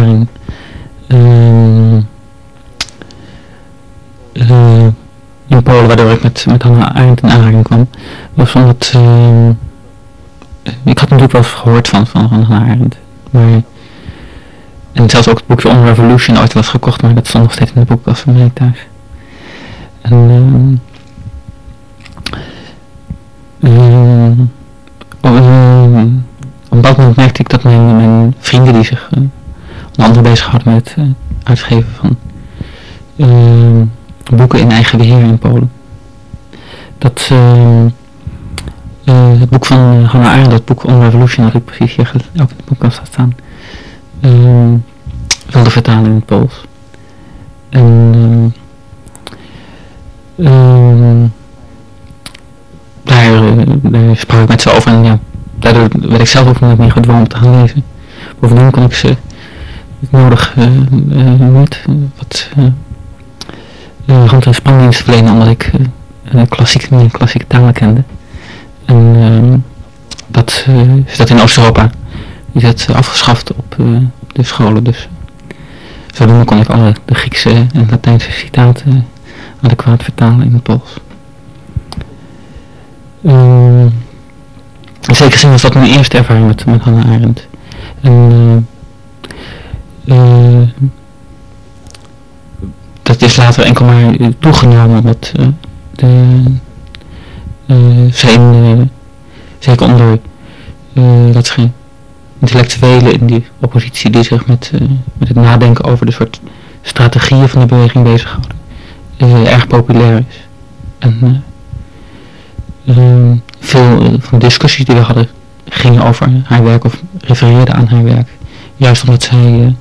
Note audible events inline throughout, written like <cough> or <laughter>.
ervaring uh, in Polen, waardoor ik met, met Hannah Arendt in aanraking kwam, was omdat ik had natuurlijk wel gehoord van, van, van Hannah Arendt, maar en zelfs ook het boekje On Revolution ooit was gekocht, maar dat stond nog steeds in de boekkast van mij thuis. En um, op een bepaald moment merkte ik dat mijn, vrienden die zich uh, andere bezighouden met het uh, uitgeven van uh, boeken in eigen beheer in Polen. Dat uh, het boek van Hannah Arendt, dat boek On Revolution, had ik precies hier ook in de boekkast staan, wilde vertalen in het Pools. En daar, daar sprak ik met ze over en ja, daardoor werd ik zelf ook niet meer gedwongen om te gaan lezen. Bovendien kon ik ze nodig uh, uh, niet wat uh, rond een spandienst verlenen omdat ik klassieke, niet klassieke talen kende. En ehm, dat is dat in Oost-Europa is dat afgeschaft op, de scholen. Dus zodoende kon ik alle de Griekse en Latijnse citaten adequaat vertalen in het Pools. Uh, in zekere zin was dat mijn eerste ervaring met, met Hannah Arendt. En dat is later enkel maar toegenomen met uh, de, zijn, zeker onder, dat zeggen, intellectuelen in die oppositie die zich met, met het nadenken over de soort strategieën van de beweging bezighouden, erg populair is. En uh, veel van de discussies die we hadden gingen over haar werk of refereerden aan haar werk. Juist omdat zij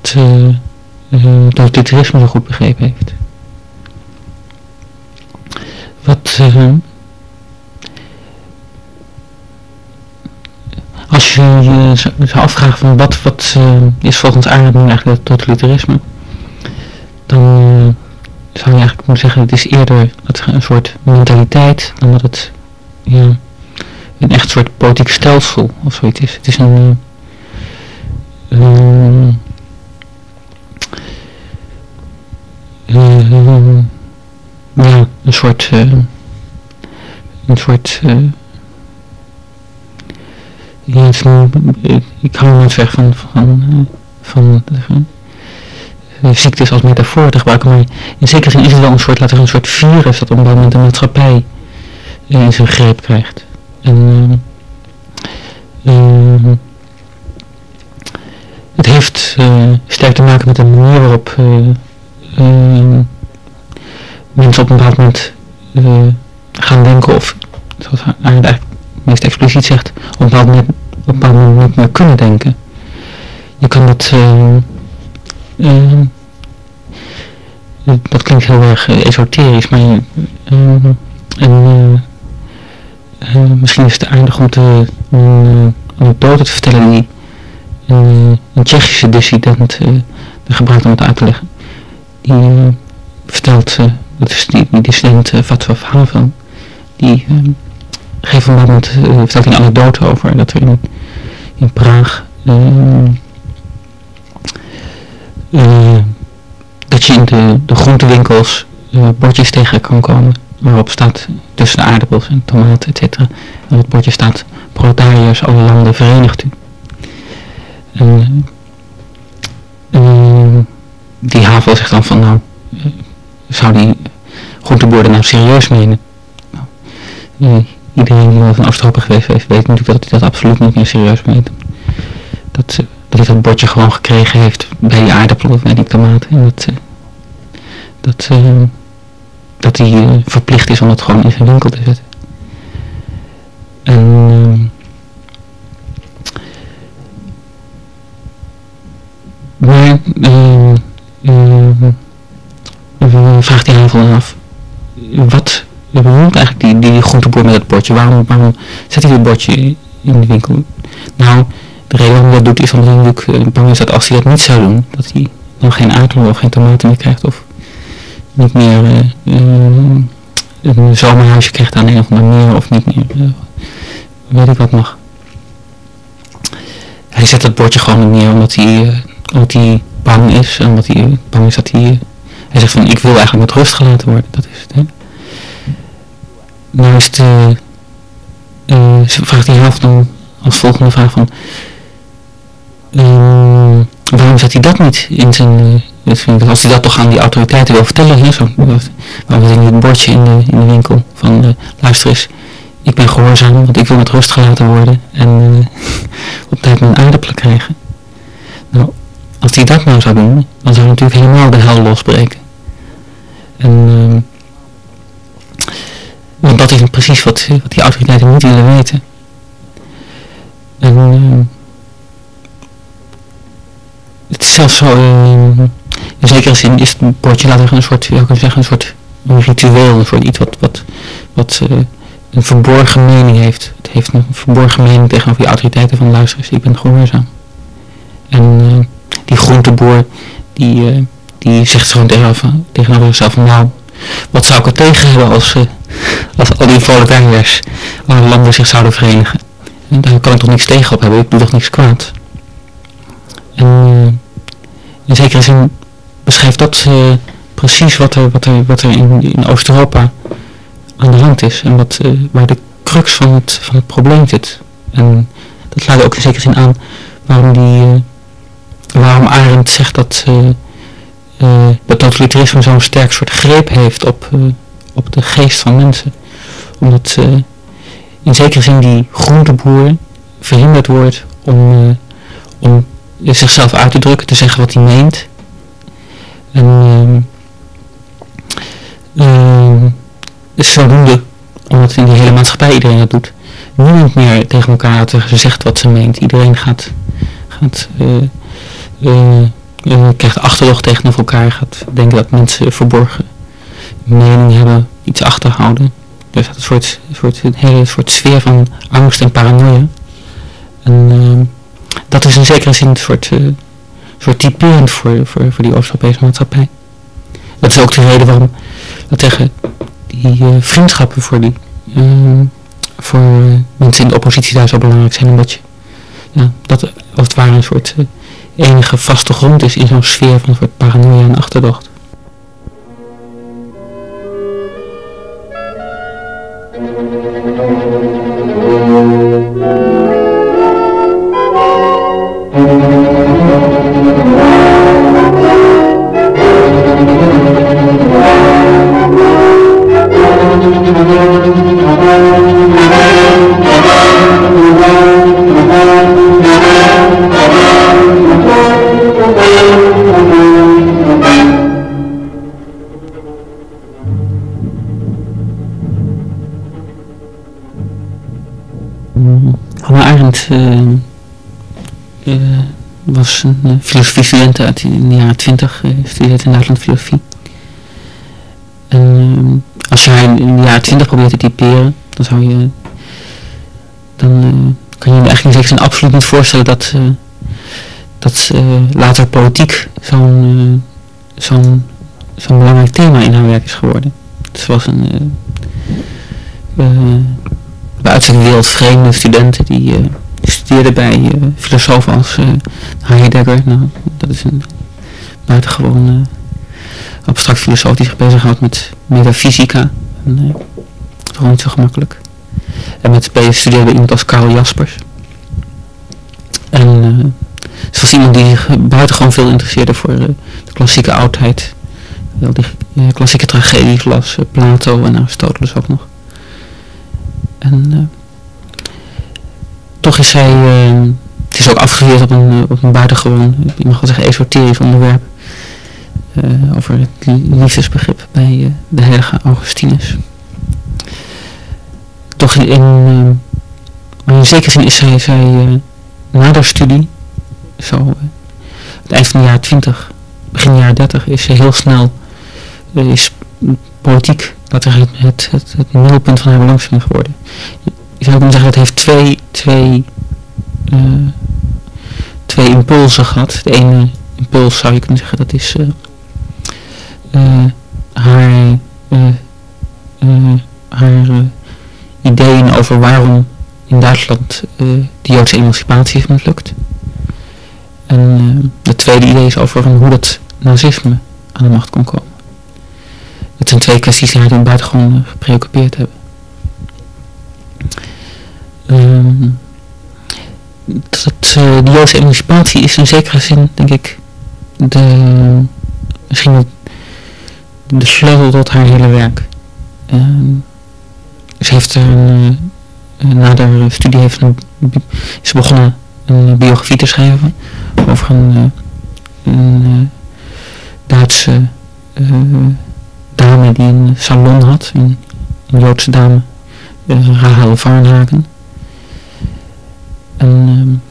dat uh, totalitarisme zo goed begrepen heeft. Wat als je je zou afvragen van wat, wat is volgens Arendt eigenlijk het totalitarisme, dan zou je eigenlijk moeten zeggen, het is eerder een soort mentaliteit dan dat het ja, een echt soort politiek stelsel of zoiets is. Het is een, uh, ja, een soort, uh, een soort, ja, is een, ik hou nooit weg van, van, van, ziektes als metafoor te gebruiken, maar in zekere zin is het wel een soort, laten een soort virus dat op een moment de maatschappij in zijn greep krijgt. En uh, het heeft uh, sterk te maken met de manier waarop mensen op een bepaald moment gaan denken of, zoals hij eigenlijk meest expliciet zegt, op een bepaald moment, op een moment niet meer kunnen denken. Je kan dat uh, dat klinkt heel erg uh, esoterisch, maar uh, en, misschien is het aardig om een anekdote te vertellen die een, een Tsjechische dissident gebruikt om het uit te leggen. Die vertelt, dat is die, die dissident uh, Václav Havel, die geeft een moment, vertelt een anekdote over dat er in, in Praag dat je in de, de groentewinkels bordjes tegen kan komen waarop staat tussen de aardappels en tomaten etc. En op het bordje staat proletariërs alle landen verenigt u. En, uh, die havel zegt dan van nou, zou die groenteboerder nou serieus menen? Nou, iedereen die wel van Oost-Europa geweest heeft weet natuurlijk dat hij dat absoluut niet meer serieus meent. Dat dat hij dat bordje gewoon gekregen heeft bij die aardappelen of bij die tomaten. En dat, uh, dat, uh, dat hij uh, verplicht is om het gewoon in zijn winkel te zetten. En maar vraagt die aanval af, wat bedoelt eigenlijk die, die groenteboer met het bordje? Waarom, waarom zet hij het bordje in de winkel? Nou, de reden waarom hij dat doet is omdat hij natuurlijk bang is dat als hij dat niet zou doen, dat hij dan geen aardappelen of geen tomaten meer krijgt of niet meer uh, een zomerhuisje krijgt aan een of andere meer of niet meer, weet ik wat mag. hij zet dat bordje gewoon neer omdat hij, omdat hij bang is. En omdat hij bang is dat hij... hij zegt van, ik wil eigenlijk met rust gelaten worden. Dat is het, hè. Nou is de... ze vraagt die helft dan als volgende vraag van... Uh, waarom zet hij dat niet in zijn... Uh, als hij dat toch aan die autoriteiten wil vertellen, hè, zo, waarom zit het bordje in de, in de winkel van uh, luister eens, ik ben gehoorzaam, want ik wil met rust gelaten worden en <laughs> op tijd mijn aardappelen krijgen. Nou, als hij dat nou zou doen, dan zou natuurlijk helemaal de hel losbreken. En, uh, want dat is precies wat, wat die autoriteiten niet willen weten. En uh, het is zelfs zo, uh, in zekere zin is het bordje, laten we een soort, ja, kan zeggen, een soort ritueel, een soort iets wat, wat, wat uh, een verborgen mening heeft. Het heeft een verborgen mening tegenover die autoriteiten van luister ik ben gehoorzaam. En uh, die groenteboer, die, uh, die zegt gewoon tegenover, zichzelf van nou, wat zou ik er tegen hebben als, uh, als al die proletariërs, alle landen zich zouden verenigen. En daar kan ik toch niks tegen op hebben, ik doe toch niks kwaad. En uh, in zekere zin beschrijft dat uh, precies wat er, wat er, wat er in, Oost-Europa aan de hand is. En wat, waar de crux van het, van het probleem zit. En dat laat ook in zekere zin aan waarom, die, waarom Arendt zegt dat, dat totalitarisme zo'n sterk soort greep heeft op, op de geest van mensen. Omdat in zekere zin die groenteboer verhinderd wordt om, om zichzelf uit te drukken, te zeggen wat hij meent. En uh, uh, is zodoende, omdat in die hele maatschappij iedereen dat doet, niemand meer tegen elkaar ze zegt wat ze meent. Iedereen gaat, gaat krijgt achterdocht tegenover elkaar, gaat denken dat mensen verborgen mening hebben, iets achterhouden. Dus dat een soort, soort, een hele soort sfeer van angst en paranoia. En uh, dat is in zekere zin een soort, uh, soort typerend voor, voor, voor die Oost-Europese maatschappij. Dat is ook de reden waarom dat tegen die uh, vriendschappen voor, die, voor mensen in de oppositie daar zo belangrijk zijn. Omdat je, ja, dat als het ware een soort enige vaste grond is in zo'n sfeer van paranoia en achterdocht. Was een uh, filosofie-student uit in de jaren twintig, studeerde in Nederland filosofie. En als je haar in de jaren twintig probeert te typeren, dan zou je, dan kan je je eigenlijk in absoluut niet voorstellen dat, dat later politiek zo'n zo'n belangrijk thema in haar werk is geworden. Het was een bij uitstek wereldvreemde studenten die studeerde bij uh, filosofen als uh, Heidegger. Nou, dat is een buitengewoon uh, abstract filosoof die zich bezighoudt met metafysica. En, uh, gewoon niet zo gemakkelijk. En met bij studeerde iemand als Karl Jaspers. En uh, het was iemand die zich buitengewoon veel interesseerde voor de klassieke oudheid. Wel die klassieke tragedie las, Plato en Aristoteles ook nog. En toch is hij, uh, het is ook afgeweerd op een, op een buitengewoon, ik mag wel zeggen esoterisch onderwerp. Over het liefdesbegrip bij de heilige Augustinus. Toch in, in, in zekere zin is zij, zij na de studie, zo het eind van de jaren 20, begin jaren 30, is ze heel snel, is politiek, we zeggen, het, het, het middelpunt van haar belangstelling geworden je zou kunnen zeggen, het heeft twee, twee, uh, twee impulsen gehad. De ene impuls zou je kunnen zeggen, dat is uh, uh, haar, haar ideeën over waarom in Duitsland de Joodse emancipatie is mislukt. En het tweede idee is over hoe dat nazisme aan de macht kon komen. Het zijn twee kwesties die toen buitengewoon gepreoccupeerd hebben. Um, dat, uh, de Joodse emancipatie is in zekere zin, denk ik, de, misschien de sleutel tot haar hele werk. Uh, ze heeft een, uh, na de studie heeft een, is begonnen een biografie te schrijven over een, een Duitse dame die een salon had, een, een Joodse dame, Rahel Varnhagen. En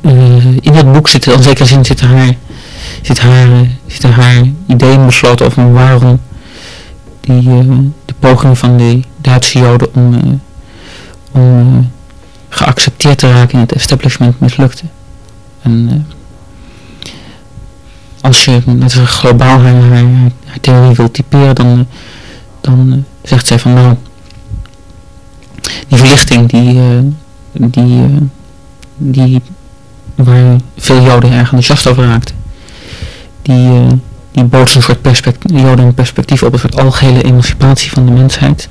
uh, in het boek zit, in zekere zin zit haar, zit haar, zit haar ideeën besloten over waarom die, uh, de pogingen van de Duitse Joden om, om geaccepteerd te raken in het establishment mislukte. En als je net globaal haar, haar, theorie wil typeren, dan, dan zegt zij van nou, die verlichting die die, uh, die, waar veel Joden erg enthousiast over raakten. Die, die bood een soort perspectief, Joden een perspectief op een soort algehele emancipatie van de mensheid.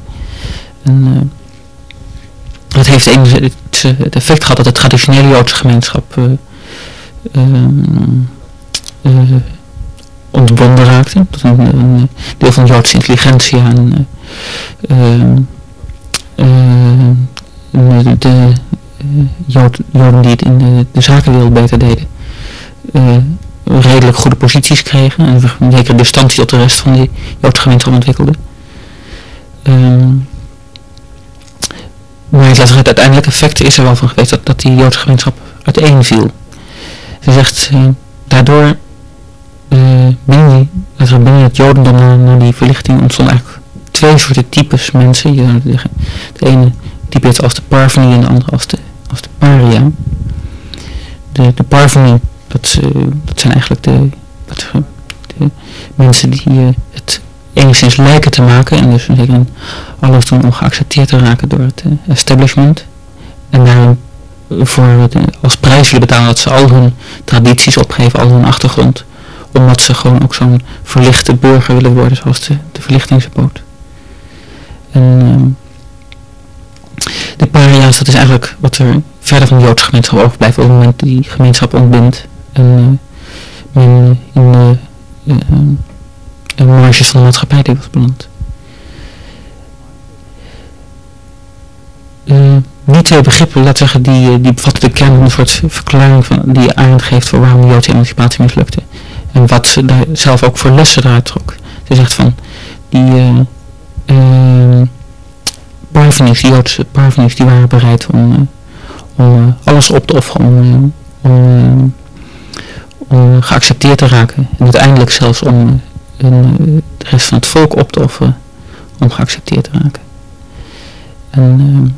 En dat heeft het, effect gehad dat de traditionele Joodse gemeenschap ontbonden raakte. Dat een, deel van Joodse intelligentie en de, de Joden die het in de, de zakenwereld beter deden, redelijk goede posities kregen en een zekere distantie tot de rest van die Joodse gemeenschap ontwikkelden. Um, maar het, het uiteindelijke effect is er wel van geweest dat, dat die Joodse gemeenschap uiteenviel. Ze zegt, daardoor binnen, dat er binnen het Jodendom na, na die verlichting ontstonden eigenlijk twee soorten types mensen. Je zou zeggen, de ene typeert als de parvenu en de andere als de als de paria. De, de parvenu, dat, uh, dat zijn eigenlijk de, dat, mensen die het enigszins lijken te maken en dus alles doen om geaccepteerd te raken door het establishment. En daar voor als prijs willen betalen dat ze al hun tradities opgeven, al hun achtergrond. Omdat ze gewoon ook zo'n verlichte burger willen worden zoals de, de verlichtingsboot. En ehm, de paria's, dat is eigenlijk wat er verder van de Joodse gemeenschap overblijft op het moment die gemeenschap ontbindt. En uh, men in de uh, uh, marges van de maatschappij die was beland. die twee begrippen, laten zeggen, die, die bevatten de kern van een soort verklaring van, die Arendt geeft voor waarom de Joodse emancipatie mislukte. En wat ze daar zelf ook voor lessen eruit trok. Ze zegt van, die parveniers, die Joodse parveniers, die waren bereid om, eh, om eh, alles op te offeren om, eh, om, geaccepteerd te raken. En uiteindelijk zelfs om de rest van het volk op te offeren om geaccepteerd te raken. En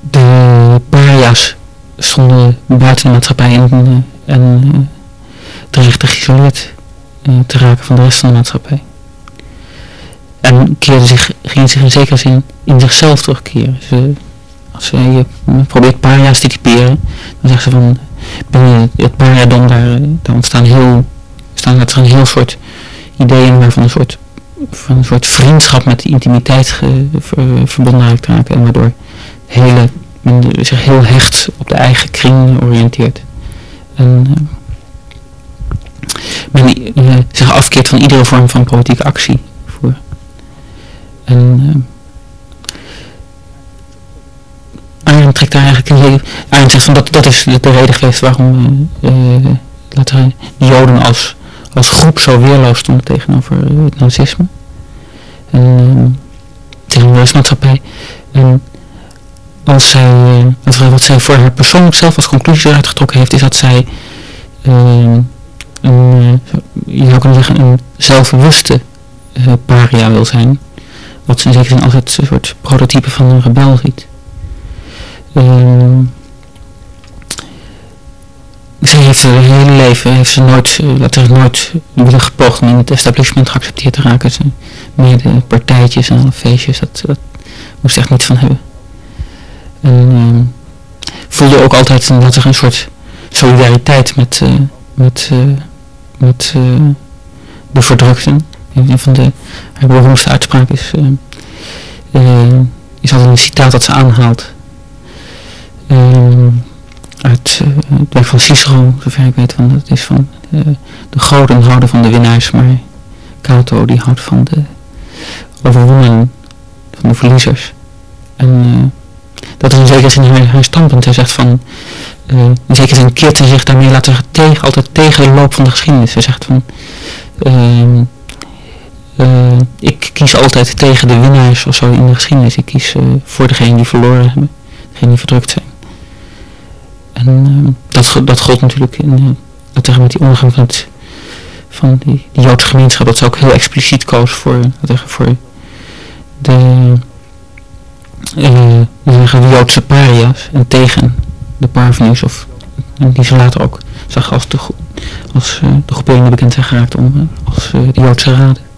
de paria's stonden buiten de maatschappij en, en dreigden geïsoleerd te raken van de rest van de maatschappij. En keerde zich, ging zich in zekere zin in zichzelf terugkeren. Ze, als je probeert paria's te typeren, dan zeggen ze van binnen het pariadom daar, daar ontstaan heel, staan er een heel soort ideeën waarvan een soort, van een soort vriendschap met de intimiteit verbonden raken en waardoor hele, men zich heel hecht op de eigen kring oriënteert. En uh, men uh, zich afkeert van iedere vorm van politieke actie. En uh, Arend trekt daar eigenlijk een hele... Zegt van dat, dat is de, reden geweest waarom uh, laten de Joden als, als groep zo weerloos stonden tegenover het nazisme. En tegen de rechtsmaatschappij. En als zij, wat, wat zij voor haar persoonlijk zelf als conclusie eruit getrokken heeft, is dat zij een, je zou kunnen zeggen, een zelfbewuste paria wil zijn wat ze in zekere zin als het soort prototype van een rebel ziet. Uh, ze heeft haar hele leven heeft ze nooit, uh, nooit willen gepoogd om in het establishment geaccepteerd te raken. Ze, meer de partijtjes en alle feestjes, dat, dat moest ze echt niet van hebben. En, uh, voelde ook altijd een, dat er een soort solidariteit met, met, met de verdrukten. Een van de beroemdste uitspraak is, is altijd een citaat dat ze aanhaalt. uit het werk van Cicero, zover ik weet, van, dat is van de goden houden van de winnaars, maar Cato die houdt van de overwonnen, van de verliezers. En dat is in zekere zin haar, standpunt. Hij zegt van, uh, in zekere zin keert hij zich daarmee laten tegen, altijd tegen de loop van de geschiedenis. Hij zegt van, uh, ik kies altijd tegen de winnaars of zo in de geschiedenis. Ik kies voor degenen die verloren hebben, degenen die verdrukt zijn. En dat, dat gold natuurlijk in, tegen met die omgang van, het, van die, die Joodse gemeenschap. Dat ze ook heel expliciet koos voor, voor de, uh, de Joodse paria's en tegen de parvenus of die ze later ook zag als de, als, uh, de groeperingen bekend zijn geraakt om, uh, als de Joodse raden.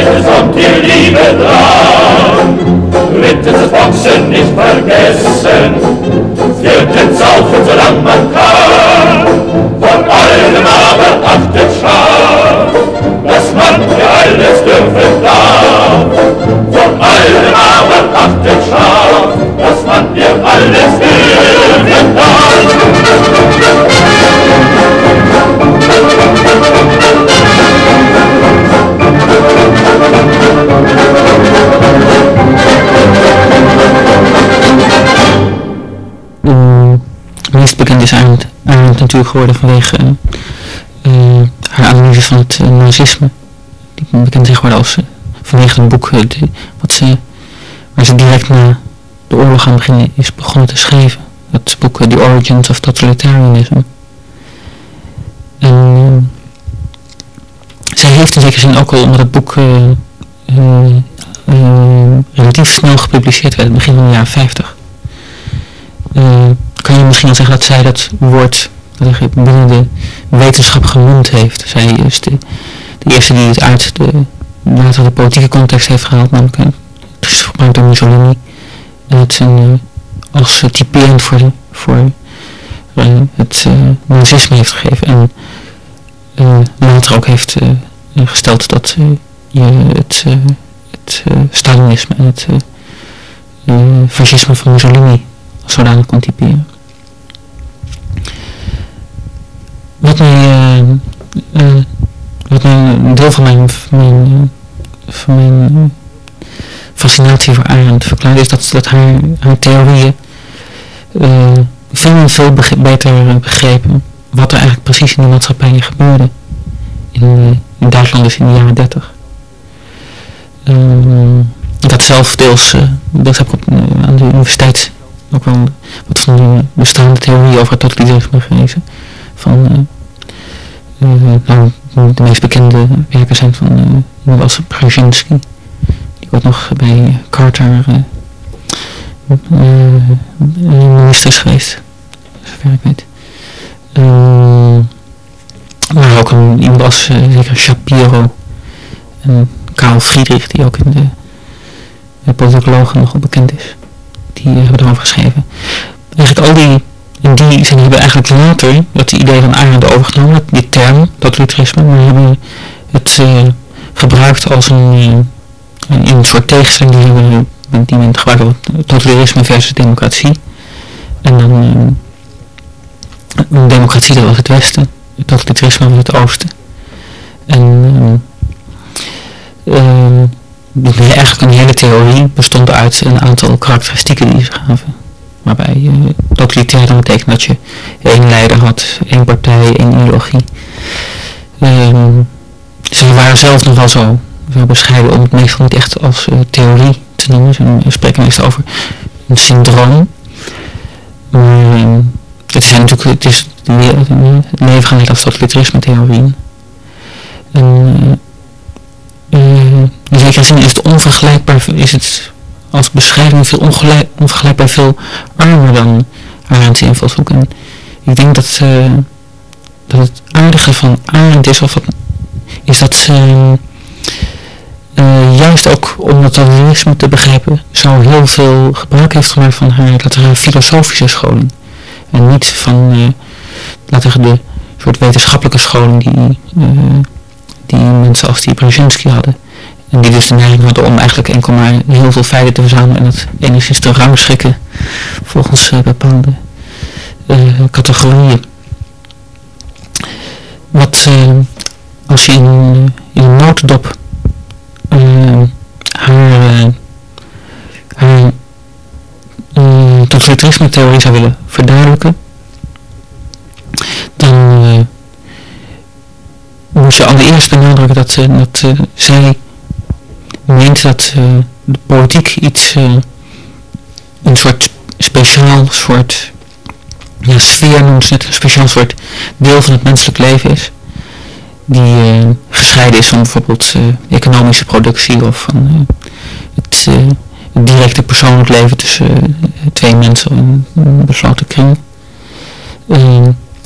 Zweitens kommt die Liebe dran. Drittens das Boxen nicht vergessen. Viertens saufen, solange man kann. Von allem aber achtet scharf, dass man für alles dürfen darf. Von allem aber achtet scharf, dass man dir alles dürfen darf. Meest bekend is natuurlijk geworden vanwege uh, haar analyse van het uh, nazisme. Die bekend is geworden als vanwege het boek wat ze, waar ze direct na de oorlog aan beginnen is begonnen te schrijven. Dat boek The Origins of Totalitarianism. En zij heeft in zekere zin ook al, omdat het boek relatief snel gepubliceerd werd, begin van de jaren 50 uh, kan je misschien zeggen dat zij dat woord binnen de wetenschap genoemd heeft. Zij is de, eerste die het uit de, later de politieke context heeft gehaald, namelijk het is gebruikt door Mussolini. En het uh, als uh, typerend voor, voor uh, het nazisme heeft gegeven. En later ook heeft gesteld dat het, het Stalinisme en het fascisme van Mussolini zodanig kon typeren. Wat mij, wat mij een deel van mijn, van mijn fascinatie voor Arendt verklaart is dat, dat haar, theorieën uh, veel veel beter begrepen wat er eigenlijk precies in de maatschappij gebeurde in, in Duitsland dus in de jaren 30. Dat zelf deels, deels heb ik op, aan de universiteit ook wel wat van die bestaande theorieën over het totalitarisme gelezen. Van, uh, nou, de meest bekende werken zijn van uh, was Brzezinski, die ook nog bij Carter minister is geweest, zover ik weet. maar ook een, iemand als zeker Shapiro Karl Friedrich, die ook in de, de politicologen nogal bekend is die hebben erover geschreven. Eigenlijk al die, en die zijn, hebben eigenlijk later dat idee van Arendt overgenomen, die term, totalitarisme, maar hebben het uh, gebruikt als een, uh, een, een, soort tegenstelling die hebben die men gebruikt totalitarisme versus democratie. En dan democratie dat was het westen, totalitarisme was het oosten. En dus eigenlijk een hele theorie bestond uit een aantal karakteristieken die ze gaven. Waarbij uh, totalitair dan betekent dat je één leider had, één partij, één ideologie. Um, ze waren zelf nog wel zo, zo bescheiden om het meestal niet echt als uh, theorie te noemen. Ze spreken meestal over een syndroom. Uh, het is natuurlijk het, is, het leven gaat niet als totalitarisme theorieën. En uh, in zekere zin is het onvergelijkbaar, is het als beschrijving veel onvergelijkbaar veel armer dan Arendt's invalshoek. En ik denk dat, uh, dat het aardige van Arendt is, of wat, is dat ze uh, juist ook om het realisme te begrijpen, zo heel veel gebruik heeft gemaakt van haar, we filosofische scholing. En niet van, uh, laten de soort wetenschappelijke scholing die, die mensen als die Brzezinski hadden. En die dus de neiging hadden om eigenlijk enkel maar heel veel feiten te verzamelen en het enigszins te rangschikken volgens uh, bepaalde uh, categorieën. Wat uh, als je in, in een notendop haar, haar totalitarisme theorie zou willen verduidelijken, dan moest je allereerst benadrukken dat, dat zij meent dat uh, de politiek iets, een soort speciaal soort sfeer noemt ze een speciaal soort deel van het menselijk leven is. Die gescheiden is van bijvoorbeeld economische productie of van het, het, directe persoonlijk leven tussen twee mensen in een besloten kring.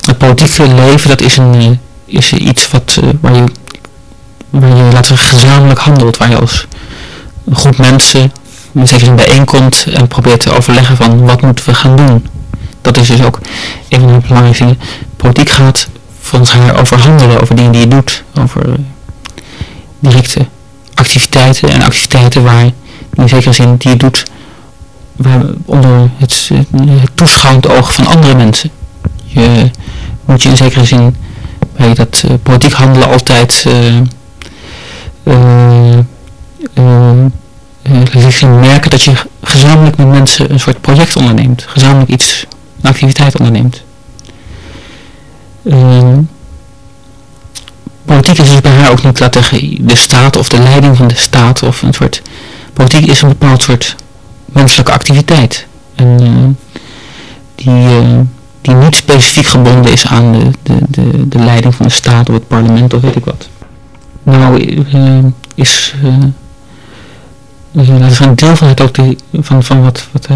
het politieke leven dat is, een, is iets wat, waar je waar je, laten we gezamenlijk handelt, waar je als groep mensen in zekere bijeenkomt en probeert te overleggen van wat moeten we gaan doen. Dat is dus ook een van de belangrijkste dingen. Politiek gaat volgens haar over handelen, over dingen die je doet, over directe activiteiten en activiteiten waar in zekere zin die je doet waar, onder het, het toeschouwend oog van andere mensen. Je moet je in zekere zin dat politiek handelen altijd uh, uh, merken dat je gezamenlijk met mensen een soort project onderneemt. Gezamenlijk iets, een activiteit onderneemt. Politiek is dus bij haar ook niet zeggen de staat of de leiding van de staat of een soort... Politiek is een bepaald soort menselijke activiteit. En die, die niet specifiek gebonden is aan de, de, de, de leiding van de staat of het parlement of weet ik wat. Nou uh, is dat is een deel van, het van, van wat, wat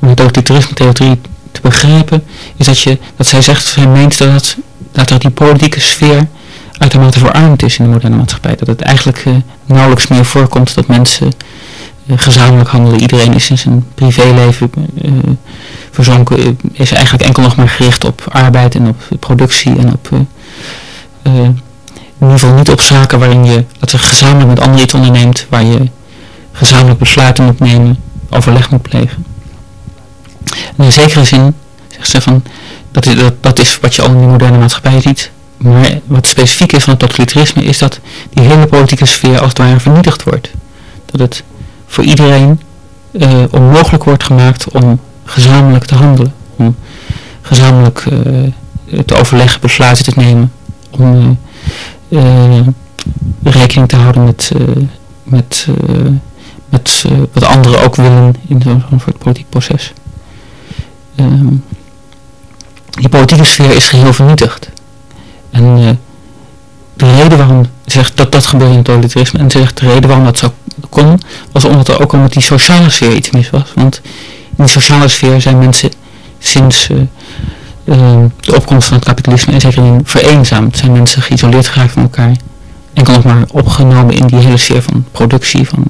het autoritarisme theorie te begrijpen, is dat, je, dat zij zegt, zij meent dat, dat er die politieke sfeer uitermate verarmd is in de moderne maatschappij. Dat het eigenlijk nauwelijks meer voorkomt dat mensen gezamenlijk handelen. Iedereen is in zijn privéleven verzonken, is eigenlijk enkel nog maar gericht op arbeid en op productie en op... in ieder geval niet op zaken waarin je, dat je gezamenlijk met anderen iets onderneemt, waar je gezamenlijk besluiten moet nemen, overleg moet plegen. En in zekere zin zegt ze van, dat is, wat je al in de moderne maatschappij ziet, maar wat specifiek is van het totalitarisme is dat die hele politieke sfeer als het ware vernietigd wordt. Dat het voor iedereen onmogelijk wordt gemaakt om gezamenlijk te handelen. Om gezamenlijk uh, te overleggen, besluiten te nemen. Om uh, rekening te houden met, met met wat anderen ook willen in zo'n zo soort politiek proces. Um, die politieke sfeer is geheel vernietigd. En de reden waarom, zegt dat dat gebeurt in het totalitarisme, en ze zegt de reden waarom dat zo kon, was omdat er ook al met die sociale sfeer iets mis was. Want in die sociale sfeer zijn mensen sinds uh, uh, de opkomst van het kapitalisme en zeker in vereenzaamd. Zijn mensen geïsoleerd geraakt van elkaar. Enkel nog maar opgenomen in die hele sfeer van productie, van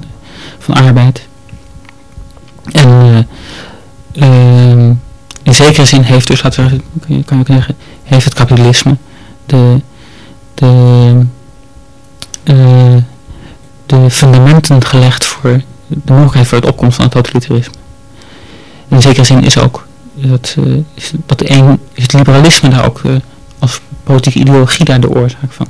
van arbeid. En uh, in zekere zin heeft dus, laten we, kan je zeggen, heeft het kapitalisme de, de, uh, de fundamenten gelegd voor de mogelijkheid voor het opkomst van het totalitarisme. In zekere zin is ook dat, is, dat een, is het liberalisme daar ook als politieke ideologie daar de oorzaak van.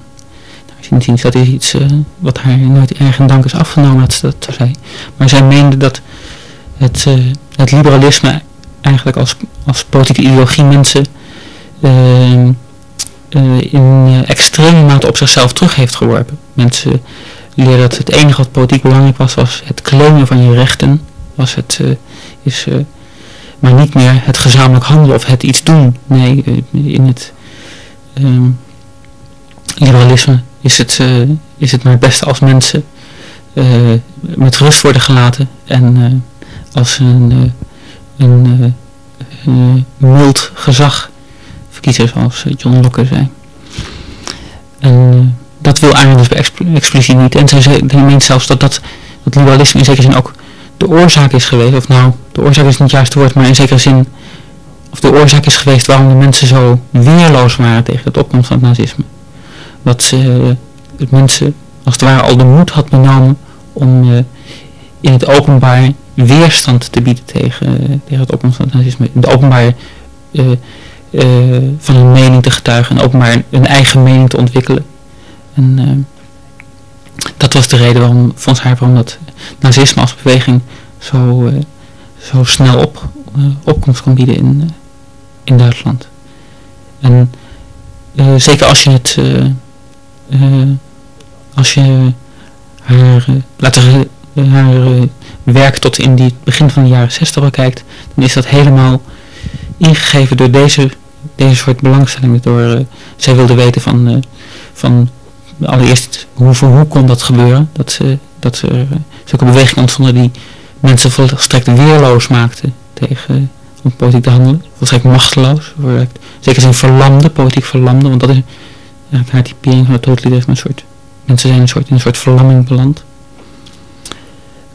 Sindsdien dat is iets uh, wat haar nooit erg dank is afgenomen, dat ze dat zei. Maar zij meende dat het, het liberalisme eigenlijk als, als politieke ideologie mensen uh, in extreme mate op zichzelf terug heeft geworpen. Mensen leerden dat het enige wat politiek belangrijk was, was het claimen van je rechten. Was het, is, maar niet meer het gezamenlijk handelen of het iets doen. Nee, in het um, liberalisme is het, uh, is het maar het beste als mensen uh, met rust worden gelaten en als een, een mild gezag verkiezen zoals John Locke zei. En dat wil Arendt dus expliciet niet. En zij meent zelfs dat, dat, dat liberalisme in zekere zin ook de oorzaak is geweest. Of nou, de oorzaak is niet het juiste woord, maar in zekere zin of de oorzaak is geweest waarom de mensen zo weerloos waren tegen het opkomst van het nazisme. Dat ze de mensen als het ware al de moed had benomen om uh, in het openbaar weerstand te bieden tegen, uh, tegen het opkomst van het nazisme. In het openbaar van hun mening te getuigen en openbaar een eigen mening te ontwikkelen. En dat was de reden waarom, volgens haar, waarom dat nazisme als beweging zo, zo snel op, opkomst kon bieden in, in Duitsland. En zeker als je het als je haar, haar werk tot in die begin van de jaren 60 bekijkt, dan is dat helemaal ingegeven door deze, deze soort belangstellingen. Door, zij wilde weten van, van allereerst hoe, hoe kon dat gebeuren, dat, ze, dat ze zulke bewegingen ontstonden die mensen volstrekt weerloos maakten tegen om politiek te handelen, volstrekt machteloos, zeker zijn verlamde, politiek verlamde, want dat is haar typering van het totalitarisme een soort Mensen zijn een soort, in een soort verlamming beland.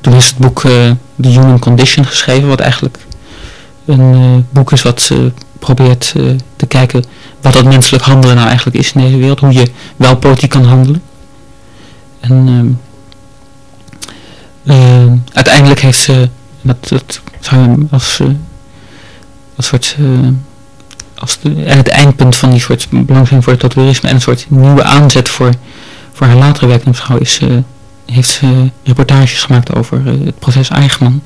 Toen is het boek The Human Condition geschreven, wat eigenlijk een boek is wat uh, probeert te kijken wat dat menselijk handelen nou eigenlijk is in deze wereld. Hoe je wel politiek kan handelen. En ehm, uiteindelijk heeft ze, dat, dat zou als, als soort als en het eindpunt van die soort belangstelling voor het totalitarisme en een soort nieuwe aanzet voor voor haar latere werk in vrouw is, heeft ze reportages gemaakt over het proces Eichmann.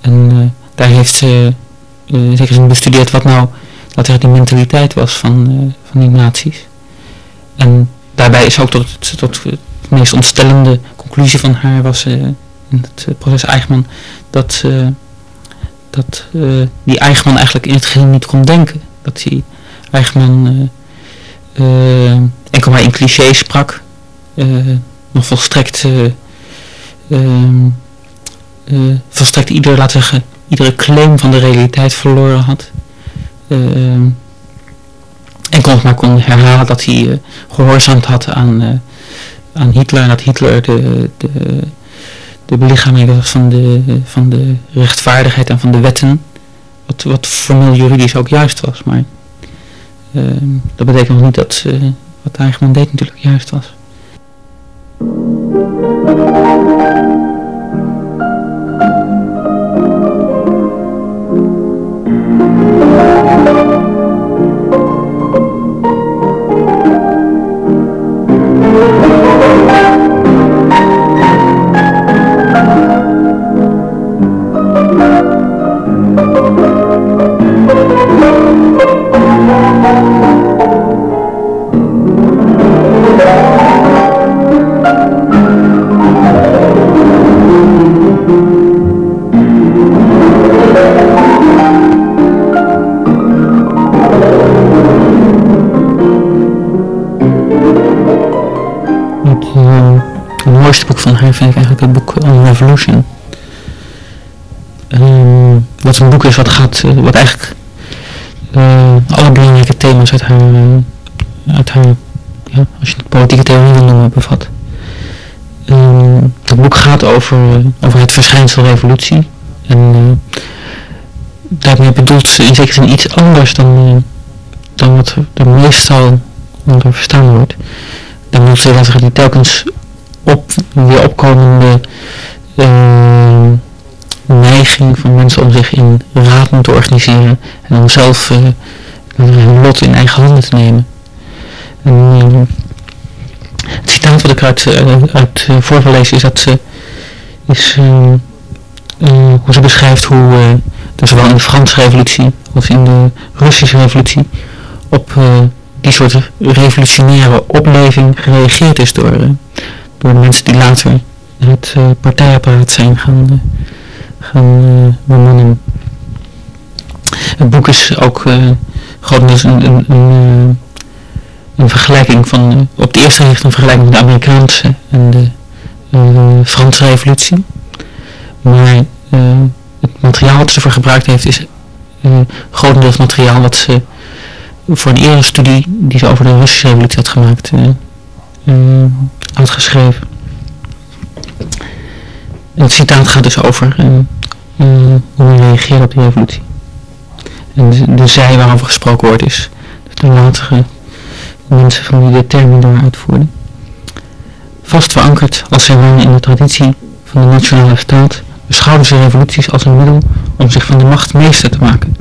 En daar heeft ze zeker zin bestudeerd wat nou dat er die mentaliteit was van, van die nazi's. En daarbij is ook tot, tot het meest ontstellende conclusie van haar was in het proces Eichmann dat, dat die Eichmann eigenlijk in het geheel niet kon denken. Dat die Eichmann enkel maar in clichés sprak. Nog volstrekt, uh, volstrekt ieder, laten zeggen, iedere claim van de realiteit verloren had. Ehm, en kon maar kon herhalen dat hij gehoorzaamd had aan, aan Hitler. En dat Hitler de, de, belichaming was van de, van de rechtvaardigheid en van de wetten. Wat, wat formeel juridisch ook juist was. Maar ehm, dat betekent nog niet dat, wat Eichmann deed natuurlijk juist was. Het boek On Revolution. Um, wat een boek is wat gaat, uh, wat eigenlijk uh, alle belangrijke thema's uit haar, uh, uit haar ja, als je het politieke theorie wil noemen, bevat. Het boek gaat over, over het verschijnsel revolutie. En daarmee bedoelt ze in zekere zin iets anders dan, dan wat er meestal onder verstaan wordt. Dan bedoelt ze dat er die telkens op, weer opkomende uh, neiging van mensen om zich in raden te organiseren en om zelf uh, hun lot in eigen handen te nemen. En, uh, het citaat wat ik uit, uit voorgelezen is dat ze is hoe ze beschrijft hoe er zowel in de Franse revolutie als in de Russische revolutie op die soort revolutionaire opleving gereageerd is door door mensen die later het partijapparaat zijn gaan, uh, bemannen. Het boek is ook uh, grotendeels een, een, een, een, vergelijking van, op de eerste richting een vergelijking van de Amerikaanse en de Franse revolutie. Maar het materiaal wat ze ervoor gebruikt heeft is grotendeels materiaal wat ze voor een eerdere studie die ze over de Russische revolutie had gemaakt had geschreven. En het citaat gaat dus over hoe hij reageert op die revolutie. En de, zij waarover gesproken wordt is de latere mensen van wie de termen daar uitvoerden. Vast verankerd als zij waren in de traditie van de nationale staat, beschouwden ze revoluties als een middel om zich van de macht meester te maken.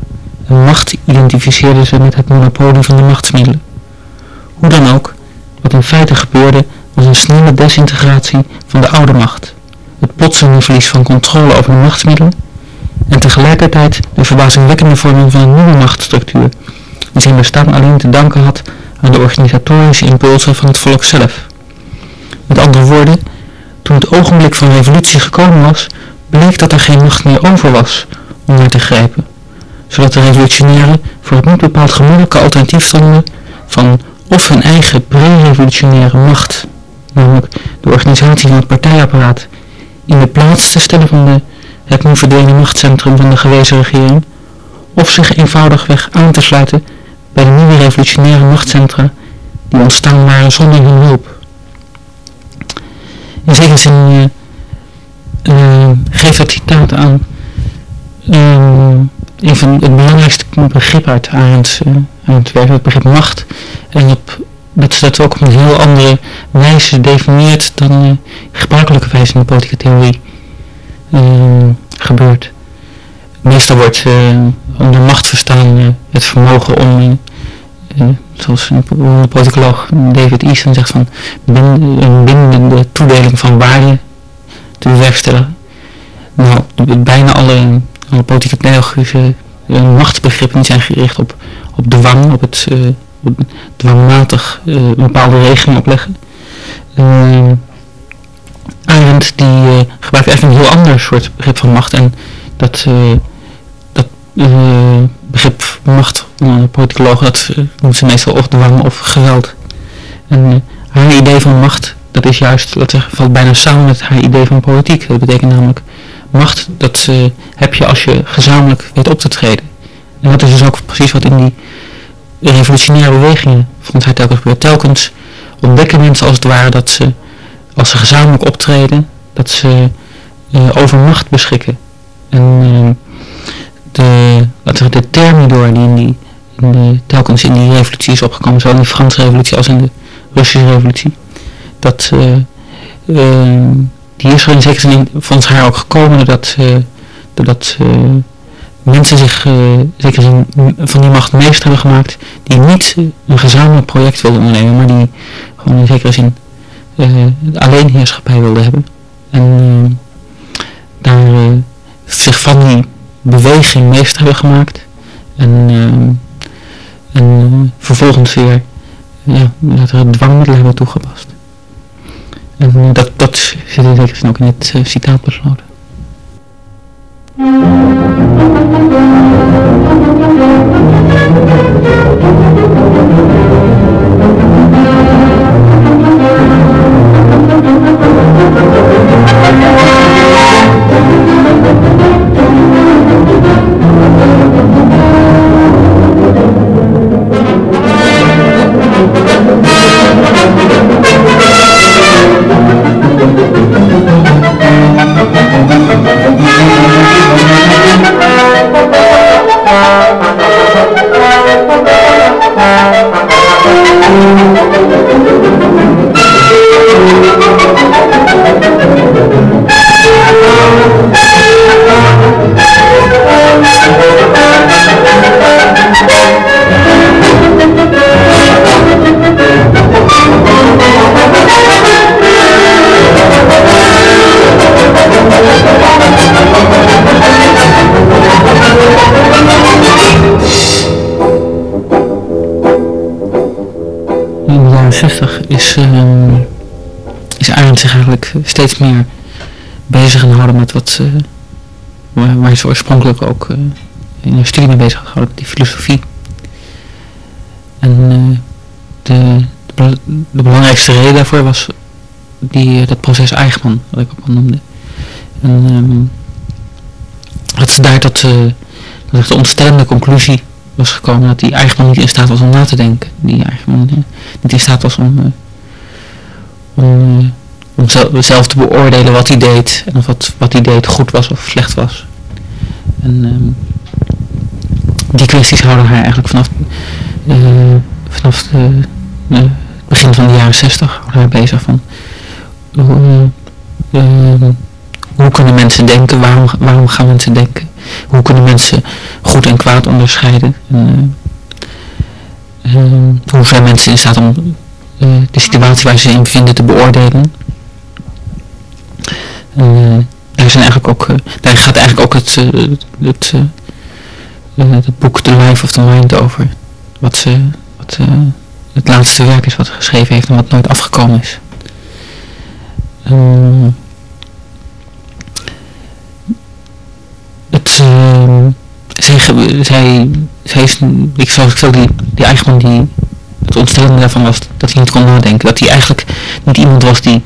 En macht identificeerden ze met het monopolie van de machtsmiddelen. Hoe dan ook, wat in feite gebeurde was een snelle desintegratie van de oude macht, het plotselinge verlies van controle over de machtsmiddelen en tegelijkertijd de verbazingwekkende vorming van een nieuwe machtsstructuur, die zijn bestaan alleen te danken had aan de organisatorische impulsen van het volk zelf. Met andere woorden, toen het ogenblik van revolutie gekomen was, bleek dat er geen macht meer over was om naar te grijpen, zodat de revolutionairen voor het niet bepaald gemakkelijke alternatief stonden van of hun eigen pre-revolutionaire macht, namelijk de organisatie van het partijapparaat, in de plaats te stellen van de, het nu verdwenen machtscentrum van de gewezen regering, of zich eenvoudigweg aan te sluiten bij de nieuwe revolutionaire machtscentra die ontstaan waren zonder hun hulp. In zekere zin uh, geeft dat citaat aan uh, een van het belangrijkste begrip uit Arendts, uh, het werk, het begrip macht. En op, dat ze dat ook op een heel andere wijze definieert dan gebruikelijke wijze in de politieke theorie gebeurt. Meestal wordt onder macht verstaan het vermogen om, zoals een politicoloog David Easton zegt, van een bindende toedeling van waarde te bewerkstelligen. Nou, bijna alle, politieke pedagogische machtsbegrippen zijn gericht op, op dwang, op het uh, dwangmatig een bepaalde regeling opleggen. Uh, Arendt die uh, gebruikt eigenlijk een heel ander soort begrip van macht en dat, dat begrip macht onder politicologen, dat noemt ze meestal of dwang of geweld. En haar idee van macht dat is juist, dat valt bijna samen met haar idee van politiek. Dat betekent namelijk macht, dat heb je als je gezamenlijk weet op te treden. En dat is dus ook precies wat in die revolutionaire bewegingen vond hij telkens gebeurt. Telkens ontdekken mensen als het ware dat ze, als ze gezamenlijk optreden, dat ze uh, over macht beschikken. En uh, de, de thermidor die in die, in de, telkens in die revolutie is opgekomen, zowel in de Franse revolutie als in de Russische revolutie, dat uh, uh, die is er in zekere zin volgens haar ook gekomen doordat, uh, doordat mensen zich zeker van die macht meester hebben gemaakt die niet een gezamenlijk project wilden ondernemen, maar die gewoon in zekere zin alleenheerschappij wilden hebben. En daar zich van die beweging meester hebben gemaakt en, en vervolgens weer ja, dat er een dwangmiddel hebben toegepast. En dat, dat zit in ook in het citaat besloten. Uh, waar, waar ze oorspronkelijk ook uh, in een studie mee bezig gehouden, die filosofie. En de, de, de, belangrijkste reden daarvoor was die, dat proces Eichmann, wat ik ook al noemde. En, um, dat ze daar tot, uh, dat de ontstellende conclusie was gekomen dat eigenlijk nog niet in staat was om na te denken. Die eigenlijk niet in staat was om zelf te beoordelen wat hij deed en of wat, wat hij deed goed was of slecht was. En um, die kwesties houden haar eigenlijk vanaf, uh, vanaf de, het begin van de jaren zestig haar bezig van hoe, uh, hoe kunnen mensen denken, waarom, waarom gaan mensen denken, hoe kunnen mensen goed en kwaad onderscheiden. En, uh, hoe zijn mensen in staat om de situatie waar ze in bevinden te beoordelen. En, daar, zijn eigenlijk ook, daar gaat eigenlijk ook het, het, het boek The Life of the Mind over. Wat, ze, wat het laatste werk is wat ze geschreven heeft en wat nooit afgekomen is. Uh, het, uh, zij, zij, zij is, ik, zoals ik die, die die, het ontstellende daarvan was dat hij niet kon nadenken. Dat hij eigenlijk niet iemand was die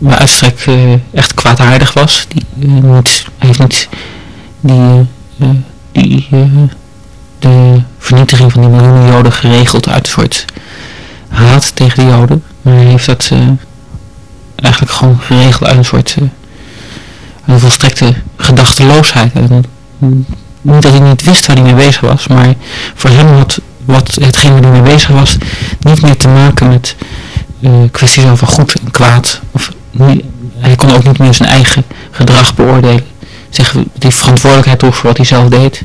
bij uitstrek uh, echt kwaadaardig was. Die, hij heeft niet die, uh, die de vernietiging van die miljoenen joden geregeld uit een soort haat tegen de joden. Maar hij heeft dat eigenlijk gewoon geregeld uit een soort een volstrekte gedachteloosheid. En, niet dat hij niet wist waar hij mee bezig was, maar voor hem had wat hetgeen waar hij mee bezig was niet meer te maken met kwesties over goed en kwaad. Of hij kon ook niet meer zijn eigen gedrag beoordelen. Zeg, die verantwoordelijkheid droeg voor wat hij zelf deed.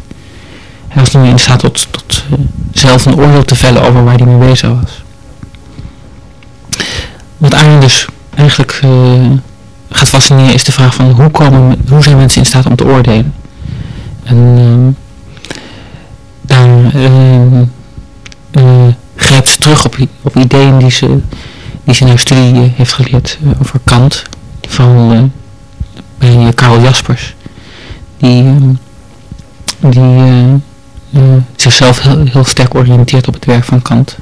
Hij was niet meer in staat tot, tot uh, zelf een oordeel te vellen over waar hij mee bezig was. Wat Arjen dus eigenlijk uh, gaat fascineren is de vraag van hoe, komen, hoe zijn mensen in staat om te oordelen. En uh, daar uh, grijpt ze terug op, op ideeën die ze, die ze in haar studie heeft geleerd over Kant. Van bij Karel Jaspers. Die, die zichzelf heel, sterk oriënteert op het werk van Kant.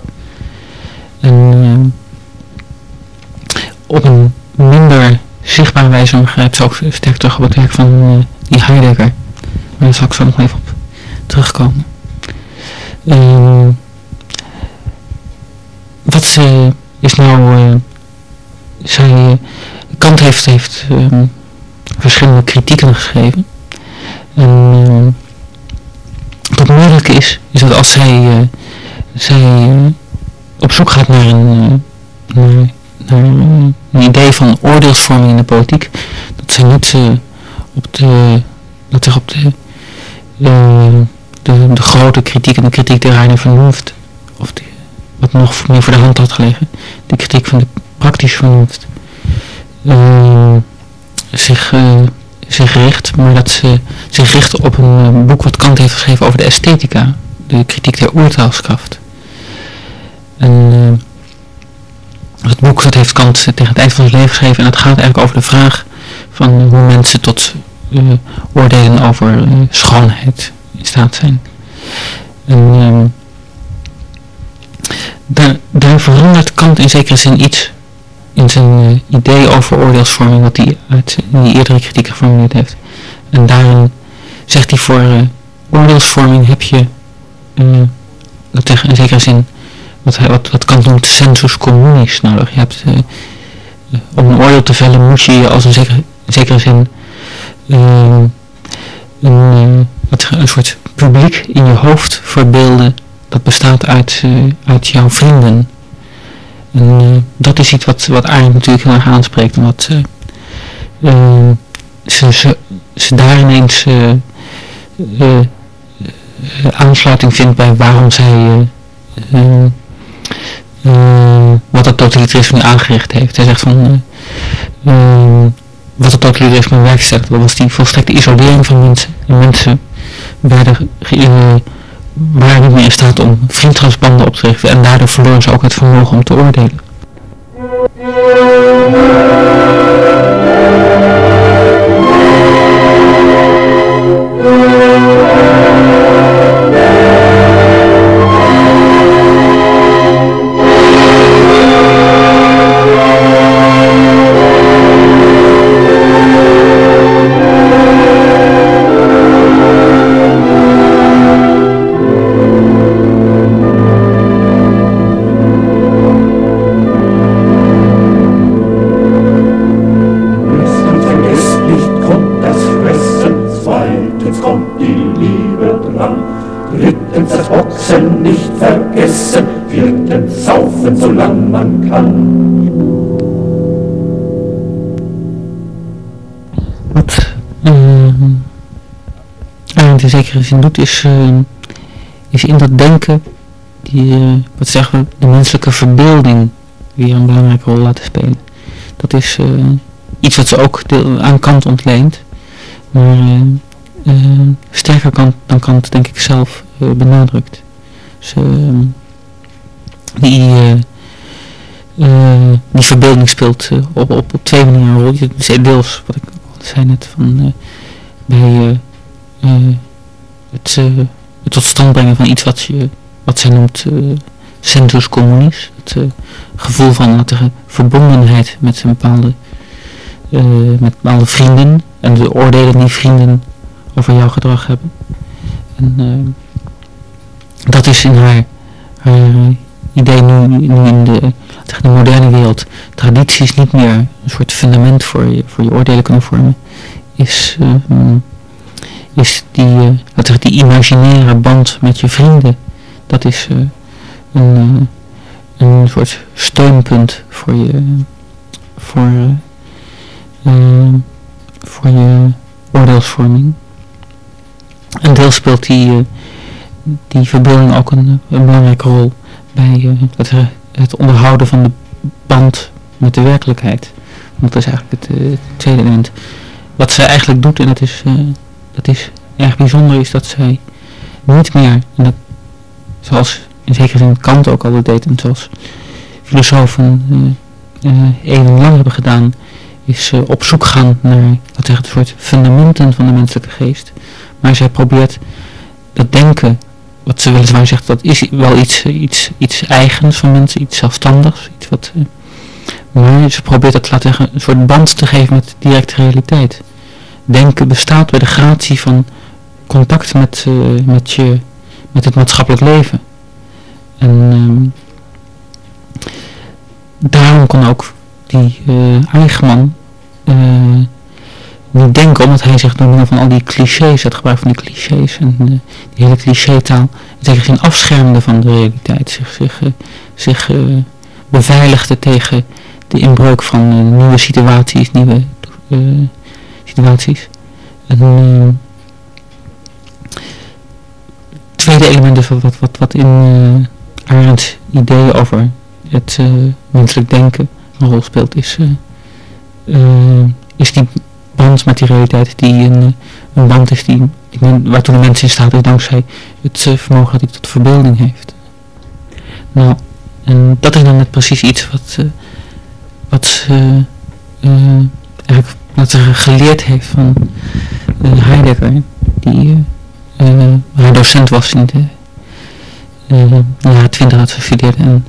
En op een minder zichtbare wijze begrijpt ze ook sterk terug op het werk van die Heidegger. Maar daar zal ik zo nog even op terugkomen. Uh, wat uh, is nou... Uh, zij, Kant heeft, heeft um, verschillende kritieken geschreven. En wat moeilijk is, is dat als zij, zij op zoek gaat naar een... naar een idee van oordeelsvorming in de politiek, dat ze niet op de, dat op de, de, de, grote kritiek en de kritiek der reine vernuft, of die, wat nog meer voor de hand had gelegen, de kritiek van de praktische vernuft, uh, zich, zich richt, maar dat ze zich richt op een boek wat Kant heeft geschreven over de esthetica, de kritiek der oertaalskracht. En het boek dat heeft Kant tegen het eind van zijn leven geschreven en het gaat eigenlijk over de vraag van hoe mensen tot oordelen over schoonheid in staat zijn. En um, daar, verandert Kant in zekere zin iets in zijn uh, idee over oordeelsvorming wat hij uit die eerdere kritiek geformuleerd heeft. En daarin zegt hij voor oordeelsvorming heb je dat tegen in zekere zin wat, wat, wat Kant noemt sensus communis nodig. Je hebt, uh, om een oordeel te vellen moet je je als een zekere, in zekere zin uh, een, een soort publiek in je hoofd verbeelden dat bestaat uit, uit jouw vrienden. En dat is iets wat, wat Arendt natuurlijk heel erg aanspreekt. Omdat ze, ze, ze daar ineens aansluiting vindt bij waarom zij wat het totalitarisme aangericht heeft. Hij zegt van, wat het totalitarisme werkstelt, dat was die volstrekte isolering van mensen. En mensen werden, waren niet meer in staat om vriendschapsbanden op te richten en daardoor verloren ze ook het vermogen om te oordelen. Doet, is, uh, is in dat denken, die, uh, wat zeggen we, de menselijke verbeelding weer een belangrijke rol laten spelen. Dat is iets wat ze ook aan Kant ontleent, maar sterker kan, dan Kant denk ik zelf benadrukt. Dus, die, die verbeelding speelt op, op, op twee manieren een rol. Deels, wat ik zei net, van, bij het, het tot stand brengen van iets wat, je, wat zij noemt sensus communis. Het gevoel van verbondenheid met een bepaalde, met bepaalde vrienden en de oordelen die vrienden over jouw gedrag hebben. En dat is in haar, idee nu, nu in de, de moderne wereld tradities niet meer een soort fundament voor je, voor je oordelen kunnen vormen, is, uh, is die, uh, die imaginaire band met je vrienden, dat is uh, een, een soort steunpunt voor je, voor, voor je oordeelsvorming. En deel speelt die, die verbeelding ook een, een belangrijke rol bij het, het onderhouden van de band met de werkelijkheid. Want dat is eigenlijk het, tweede element. Wat zij eigenlijk doet, en dat is, dat is erg bijzonder, is dat zij niet meer, dat, zoals in zekere zin Kant ook al deed, en zoals filosofen uh, uh, eeuwenlang hebben gedaan, is op zoek gaan naar, wat een soort fundamenten van de menselijke geest. Maar zij probeert dat denken wat ze weliswaar zegt, dat is wel iets, iets, iets eigens van mensen, iets zelfstandigs. Iets wat, maar ze probeert dat te laten zeggen, een soort band te geven met directe realiteit. Denken bestaat bij de gratie van contact met, uh, met, je, met het maatschappelijk leven. En um, daarom kon ook die uh, Eichmann niet denken, omdat hij zich door middel van al die clichés, het gebruik van die clichés en die hele clichétaal, tegen geen afschermde van de realiteit, zich, zich, zich beveiligde tegen de inbreuk van nieuwe situaties, nieuwe situaties. En tweede element is wat, wat, wat, in uh, ideeën over het menselijk denken een rol speelt, is, is die band met die realiteit die een, eh, een band is die, waartoe de mens in staat is dankzij het uh, vermogen dat hij tot verbeelding heeft. Nou, en dat is dan net precies iets wat, uh, wat uh, eigenlijk wat ze geleerd heeft van Heidegger, die haar docent was in de jaren twintig had gestudeerd en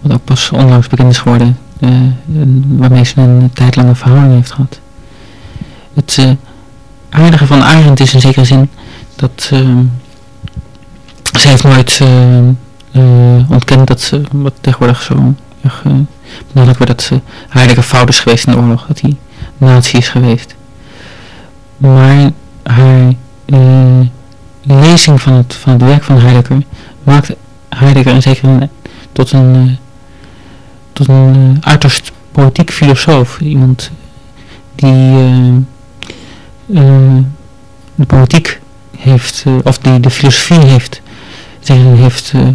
wat ook pas onlangs bekend is geworden, waarmee ze een tijdlange verhouding heeft gehad. Het uh, aardige van Arendt is in zekere zin dat uh, ze heeft nooit uh, ontkend dat ze, wat tegenwoordig zo erg wordt, dat ze heilige fout is geweest in de oorlog, dat hij nazi is geweest. Maar haar lezing van het, van het werk van Heidegger maakt Heidegger in zekere tot een, tot een uiterst politiek filosoof. Iemand die de politiek heeft, of die de filosofie heeft, heeft uh,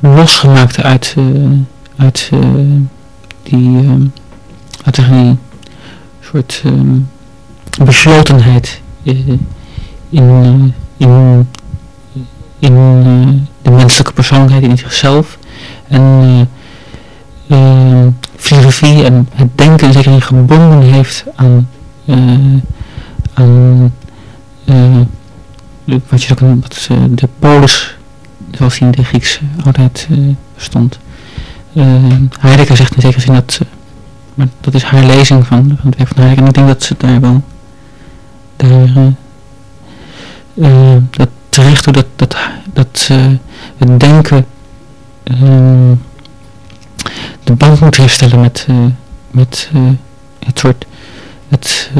losgemaakt uit, uit die, uit die soort um, beslotenheid in, in, in de menselijke persoonlijkheid in zichzelf en filosofie en het denken zeker gebonden heeft aan aan uh, wat je ook wat, uh, de polis, zoals die in de Griekse oudheid uh, stond. Heidegger zegt in zekere zin dat, maar dat is haar lezing van, van het werk van Heidegger en ik denk dat ze daar wel daar, dat terecht doet dat, dat, dat het denken de band moet herstellen met, met het soort het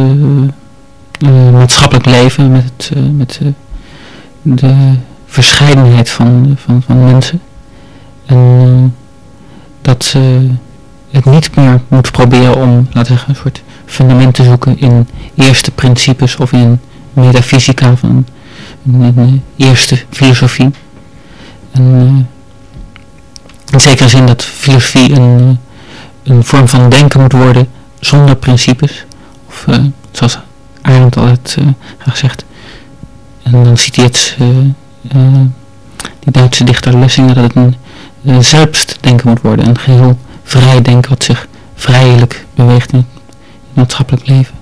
maatschappelijk leven, met, met de verscheidenheid van, van, van mensen. En dat het niet meer moet proberen om, laten we zeggen, een soort fundament te zoeken in eerste principes of in metafysica van een, eerste filosofie. En, in zekere zin dat filosofie een, een vorm van denken moet worden zonder principes. Of uh, zoals Arendt altijd uh, zegt. En dan citeert uh, die Duitse dichter Lessinger dat het een uh, zelfsdenken moet worden. Een geheel vrij denken wat zich vrijelijk beweegt in het maatschappelijk leven.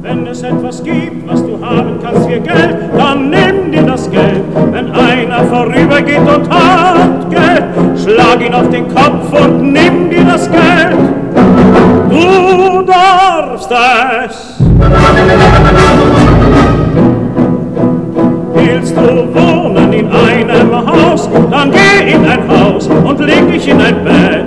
Wenn es etwas gibt, was du haben kannst für Geld, dann nimm dir das Geld. Wenn einer vorübergeht und hat Geld, schlag ihn auf den Kopf und nimm dir das Geld. Du darfst. Willst du wohnen in einem Haus, dann geh in ein Haus und leg dich in ein Bett.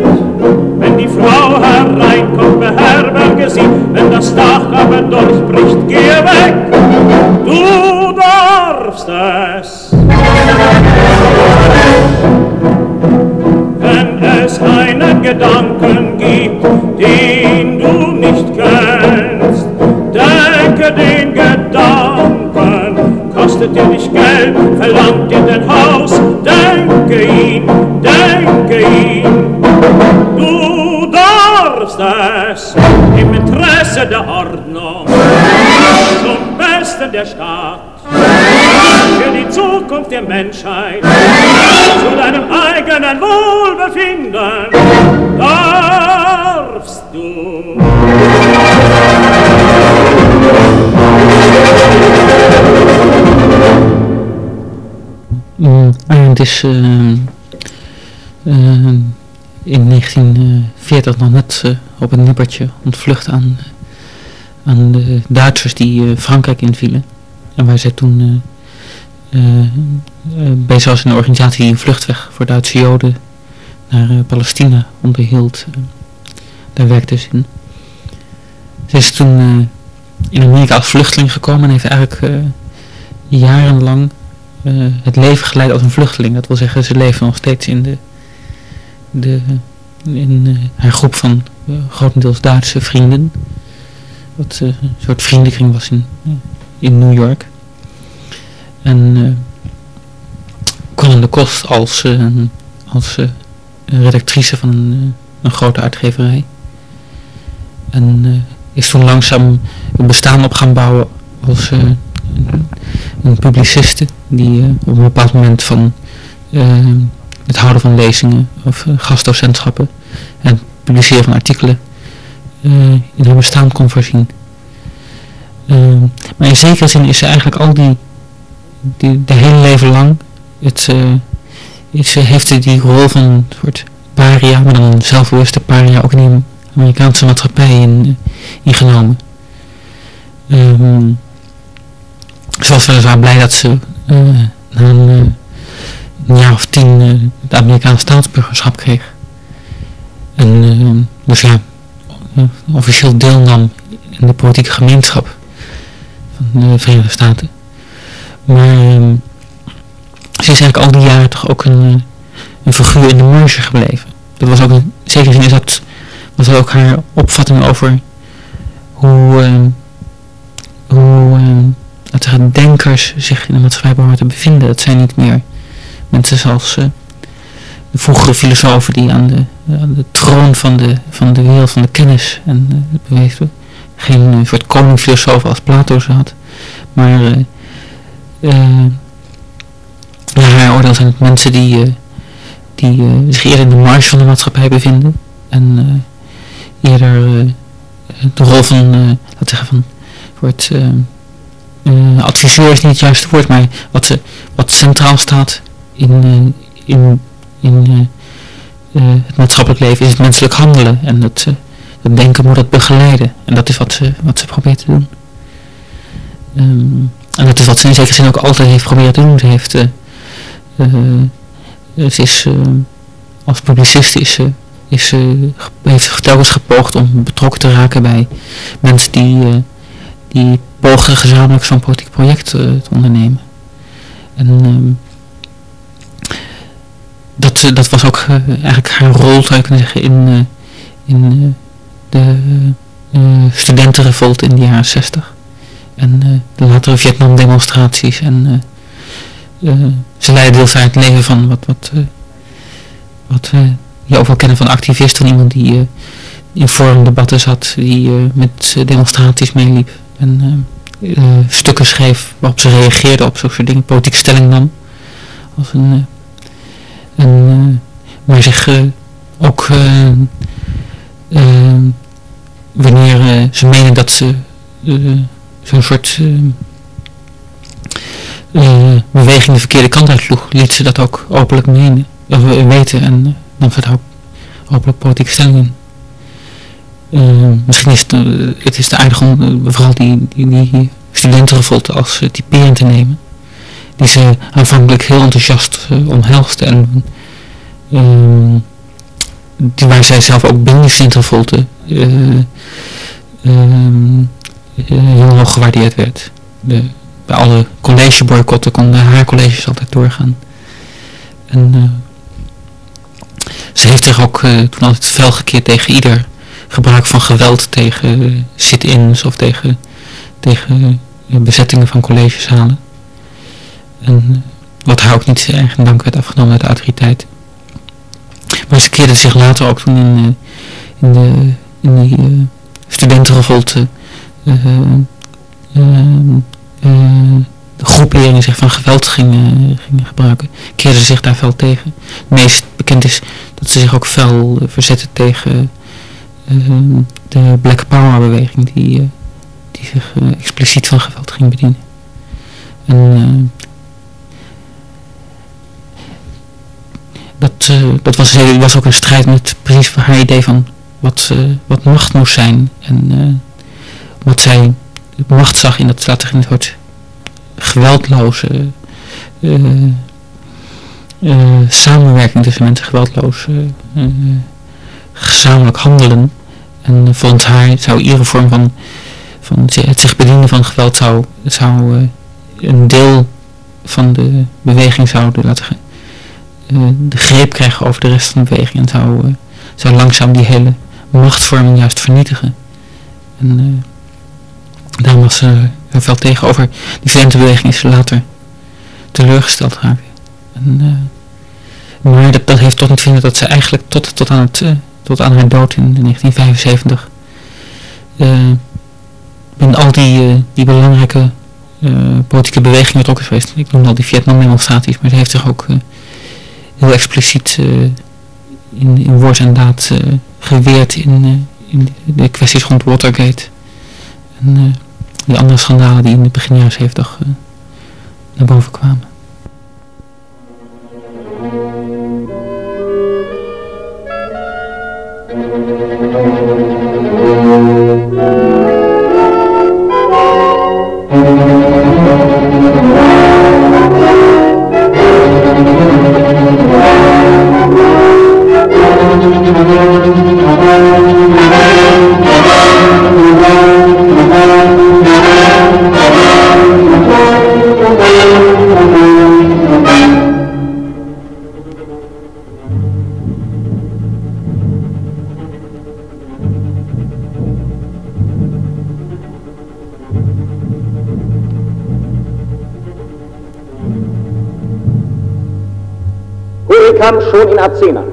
Wenn die Frau hereinkommt, beherberge sie, wenn das Dach aber durchbricht, gehe weg. Du darfst es. Wenn es einen Gedanken gibt, den du nicht kennst, denke den Gedanken, kostet dir nicht Geld, verlangt dir dein Haus, denke ihn, denke ihn. Du darfst es im Interesse der Ordnung, zum Besten der Stadt, für die Zukunft der Menschheit, zu deinem eigenen Wohlbefinden, darfst du. Mm, het is uh, uh, in 1940 nog net uh, op een nippertje ontvlucht aan, aan de Duitsers die Frankrijk invielen. En waar zij toen bezig was in een organisatie die een vluchtweg voor Duitse Joden naar Palestina onderhield. daar werkte ze in. Ze is toen in Amerika als vluchteling gekomen en heeft eigenlijk jarenlang uh, het leven geleid als een vluchteling. Dat wil zeggen, ze leven nog steeds in, de, de, in uh, haar groep van uh, grotendeels Duitse vrienden. Wat een soort vriendenkring was in, in New York. En Colin de Kost als, als redactrice van een, een grote uitgeverij. En is toen langzaam een bestaan op gaan bouwen als een publiciste die uh, op een bepaald moment van uh, het houden van lezingen of uh, gastdocentschappen en het publiceren van artikelen in haar bestaan kon voorzien. maar in zekere zin is ze eigenlijk al die, de hele leven lang het, is, heeft ze die rol van een soort paria, maar dan een zelfbewuste paria ook in de Amerikaanse maatschappij in, ingenomen. Um, ze was weliswaar blij dat ze na een, uh, een, jaar of tien het Amerikaanse staatsburgerschap kreeg. En dus ja, officieel deelnam in de politieke gemeenschap van de Verenigde Staten. Maar ehm, ze is eigenlijk al die jaren toch ook een, een figuur in de marge gebleven. Dat was ook in zin is dat, was dat ook haar opvatting over hoe, ehm, hoe ehm, dat er denkers zich in de maatschappij behoren te bevinden. Dat zijn niet meer mensen zoals uh, de vroegere filosofen die aan de, aan de troon van de, van de wereld van de kennis en uh, bewezen. Geen soort koningfilosoof als Plato ze had. Maar naar haar oordeel zijn het mensen die, die zich eerder in de marge van de maatschappij bevinden. En eerder de rol van, laten zeggen, van het uh, adviseur is niet het juiste woord, maar wat, wat centraal staat in, uh, in, in uh, het maatschappelijk leven is het menselijk handelen. En dat, dat denken moet dat begeleiden. En dat is wat ze, wat ze probeert te doen. Um, en dat is wat ze in zekere zin ook altijd heeft proberen te doen. Ze heeft, ze is, als publicist is ze is, heeft telkens gepoogd om betrokken te raken bij mensen die, die pogen gezamenlijk zo'n politiek project uh, te ondernemen. En um, dat, dat was ook eigenlijk haar rol, zou je kunnen zeggen, in, in de studentenrevolt in de jaren 60. En de latere Vietnam-demonstraties. En ze leidde deels het leven van wat, wat, wat je ook wel kennen van activist, van iemand die in forumdebatten zat, die met demonstraties meeliep. En stukken schreef waarop ze reageerde op zo'n soort dingen, politieke stelling nam. Als een, een maar zich ook wanneer ze menen dat ze zo'n soort beweging de verkeerde kant uit sloeg, liet ze dat ook openlijk menen, weten en dan ze ook openlijk politieke stelling in. Uh, misschien is het, uh, het is te aardig om uh, vooral die, die, studentenrevolte als typerend te nemen. Die ze aanvankelijk heel enthousiast omhelste en ehm, die, waar zij zelf ook binnen die studentenrevolte heel hoog gewaardeerd werd. De, bij alle collegeboycotten konden haar colleges altijd doorgaan. En ze heeft zich ook toen altijd fel gekeerd tegen ieder gebruik van geweld tegen sit-ins of tegen, tegen bezettingen van collegezalen. En wat haar ook niet erg in dank werd afgenomen uit de autoriteit. Maar ze keerde zich later ook toen in, in, de, in die uh, studentenrevolte de groeperingen zich van geweld gingen, gingen gebruiken, keerde ze zich daar fel tegen. Het meest bekend is dat ze zich ook fel verzette tegen de Black Power beweging die, eh, die zich eh, expliciet van geweld ging bedienen. En eh, dat, dat was, was ook een strijd met precies haar idee van wat, wat macht moest zijn. En wat zij macht zag in dat staat er in het woord geweldloze samenwerking tussen mensen, geweldloos gezamenlijk handelen. En volgens haar zou iedere vorm van, van het zich bedienen van geweld zou, zou uh, een deel van de beweging zouden laten uh, de greep krijgen over de rest van de beweging en zou, uh, zou langzaam die hele machtsvorming juist vernietigen. En daarom was ze er veel tegenover. Die studentenbeweging is later teleurgesteld raakt. En, maar dat, dat heeft toch niet vinden dat ze eigenlijk tot, tot aan het tot aan haar dood in 1975. Uh, ben al die, uh, die belangrijke uh, politieke bewegingen betrokken geweest. Ik noem al die Vietnam demonstraties, maar ze heeft zich ook heel expliciet in, in woord en daad geweerd in, in de kwesties rond Watergate. En die andere schandalen die in de begin jaren 70 naar boven kwamen. Schon in Azena.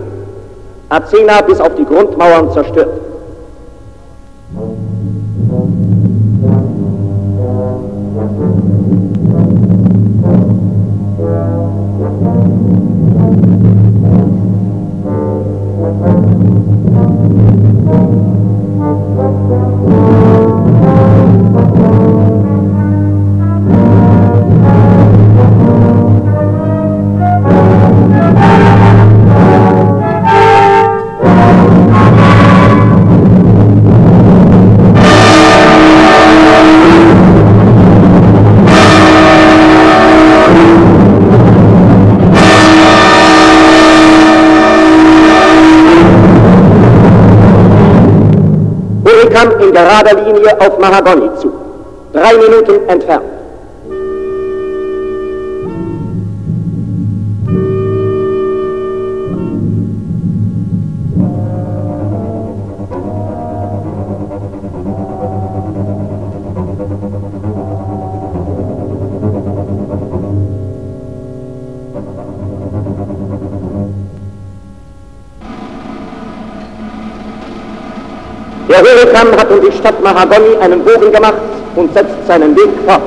Azena bis auf die Grundmauern zerstört. Linie auf Mahagoni zu. Drei Minuten entfernt. Der Hurrikan hat um die Stadt Mahagoni einen Bogen gemacht und setzt seinen Weg fort.